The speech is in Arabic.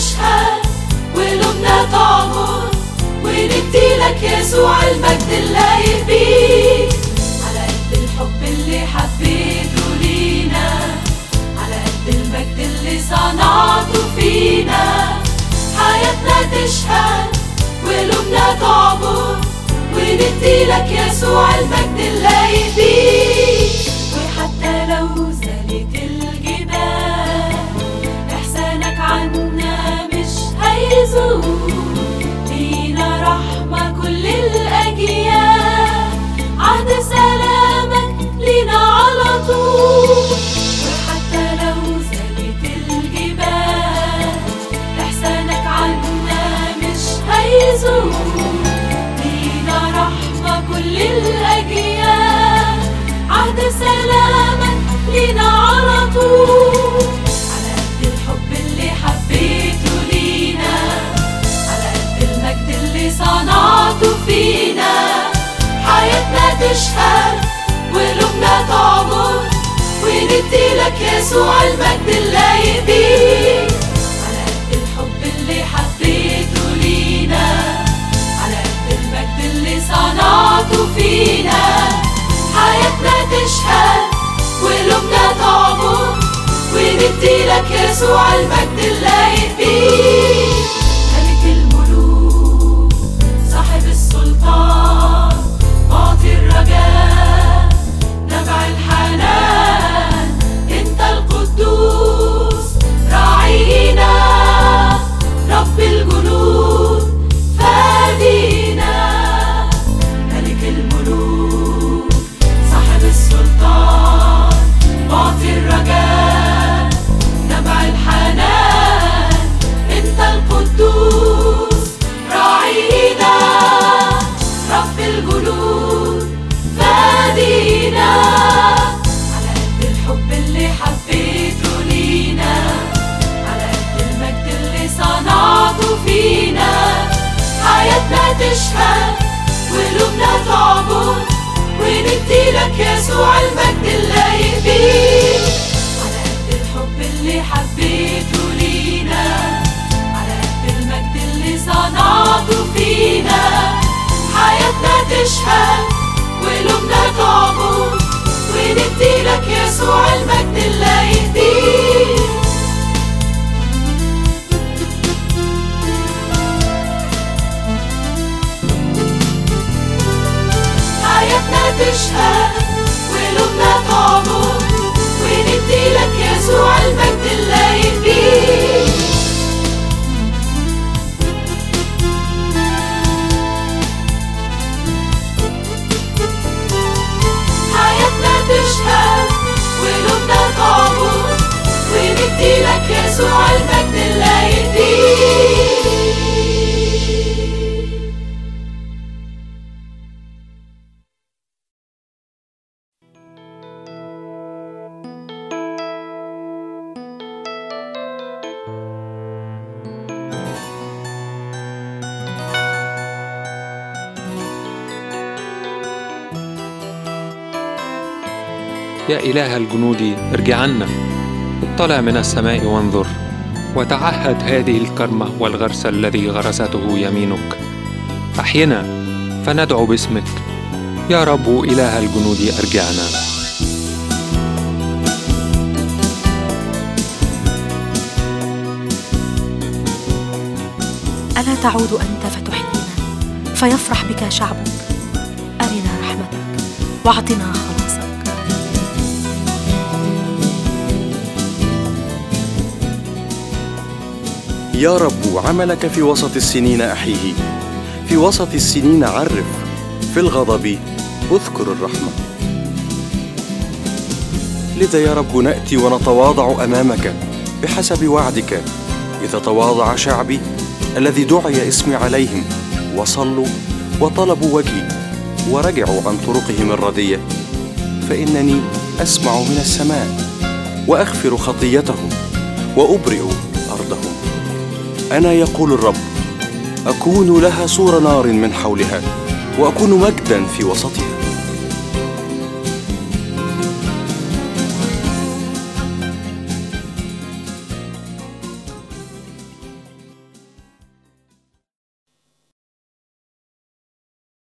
نشهد قلوبنا تعبر وندي لك يسوع المجد اللي بيك على قد الحب اللي حبيته لينا على قد المجد اللي صنعته فينا. حياتنا تشهد قلوبنا تعبر وندي لك يسوع المجد اللي بيك وحتى لو لينا رحمة كل الأجيال. عهد سلامك لينا على طول. وحتى لو عنا مش هيزول تشهد وقلوبنا تعبر وندي لك يسوع المجد اللايق بيك على قد الحب اللي حبيته لينا على قد المجد اللي صنعته فينا. حياتنا تشهد وقلوبنا تعبر وندي لك يسوع المجد اللايق بيك تشهد وقلوبنا تعبر وندي لك يسوع المجد اللايق بيك على قد الحب اللي حبيته لينا على قد المجد اللي صنعته فينا. حياتنا تشهد وقلوبنا تعبر وندي لك يسوع المجد اللايق يا إله الجنود ارجع عنا. اطلع من السماء وانظر وتعهد هذه الكرمة والغرس الذي غرسته يمينك. أحينا فندعو باسمك. يا رب إله الجنود أرجعنا. ألا تعود أنت فتحيينا فيفرح بك شعبك. أرنا رحمتك وأعطنا يا رب عملك في وسط السنين أحيه. في وسط السنين عرف. في الغضب اذكر الرحمة. لذا يا رب نأتي ونتواضع أمامك بحسب وعدك. إذا تواضع شعبي الذي دعي اسمي عليهم. وصلوا وطلبوا وجهي ورجعوا عن طرقهم الردية. فإنني أسمع من السماء وأغفر خطيتهم وأبرئ أرضهم. أنا يقول الرب أكون لها سور نار من حولها وأكون مجدا في وسطها.